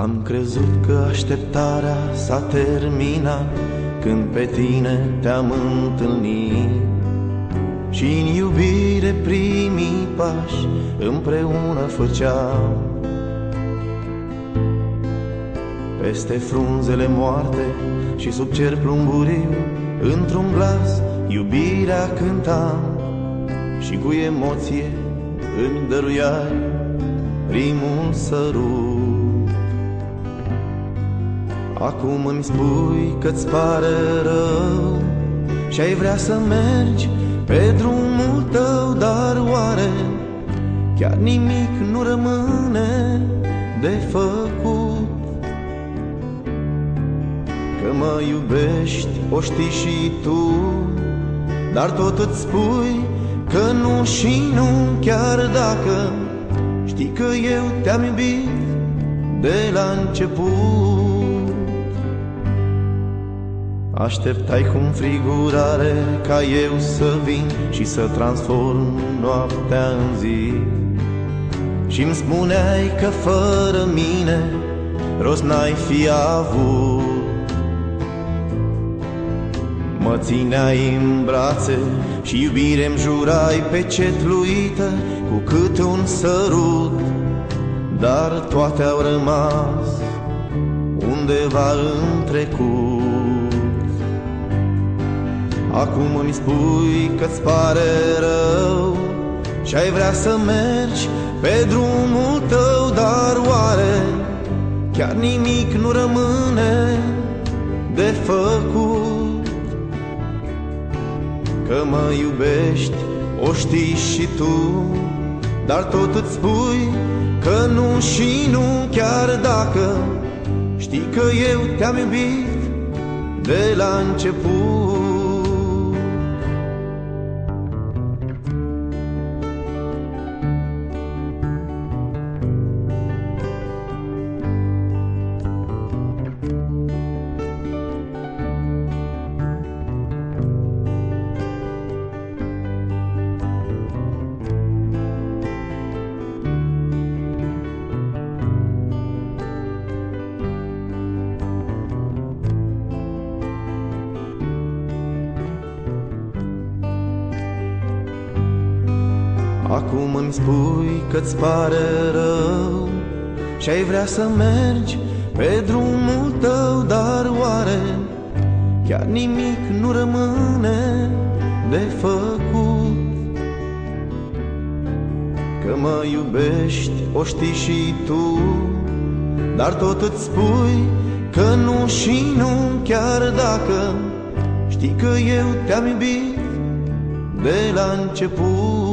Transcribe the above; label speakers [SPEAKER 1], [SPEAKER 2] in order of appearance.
[SPEAKER 1] Am crezut că așteptarea s-a terminat Când pe tine te-am întâlnit. Și în iubire primii pași împreună făceam. Peste frunzele moarte și sub cer plumburiu Într-un glas iubirea cântam. Și cu emoție îmi dăruiai primul sărut Acum îmi spui că-ți pare rău Și ai vrea să mergi pe drumul tău, dar oare chiar nimic nu rămâne de făcut? Că mă iubești, o știi și tu, dar tot îți spui că nu și nu, chiar dacă știi că eu te-am iubit de la început. Așteptai cu frigurare ca eu să vin și să transform noaptea în zi. Și-mi spuneai că fără mine rost n-ai fi avut. Mă țineai în brațe și iubire-mi jurai pe cetluită cu câte un sărut. Dar toate au rămas undeva în trecut Acum îmi spui că-ți pare rău Și ai vrea să mergi pe drumul tău Dar oare chiar nimic nu rămâne de făcut? Că mă iubești, o știi și tu Dar tot îți spui că nu și nu Chiar dacă știi că eu te-am iubit de la început Acum îmi spui că-ți pare rău Și ai vrea să mergi pe drumul tău Dar oare chiar nimic nu rămâne de făcut? Că mă iubești, o știi și tu Dar tot îți spui că nu și nu Chiar dacă știi că eu te-am iubit de la început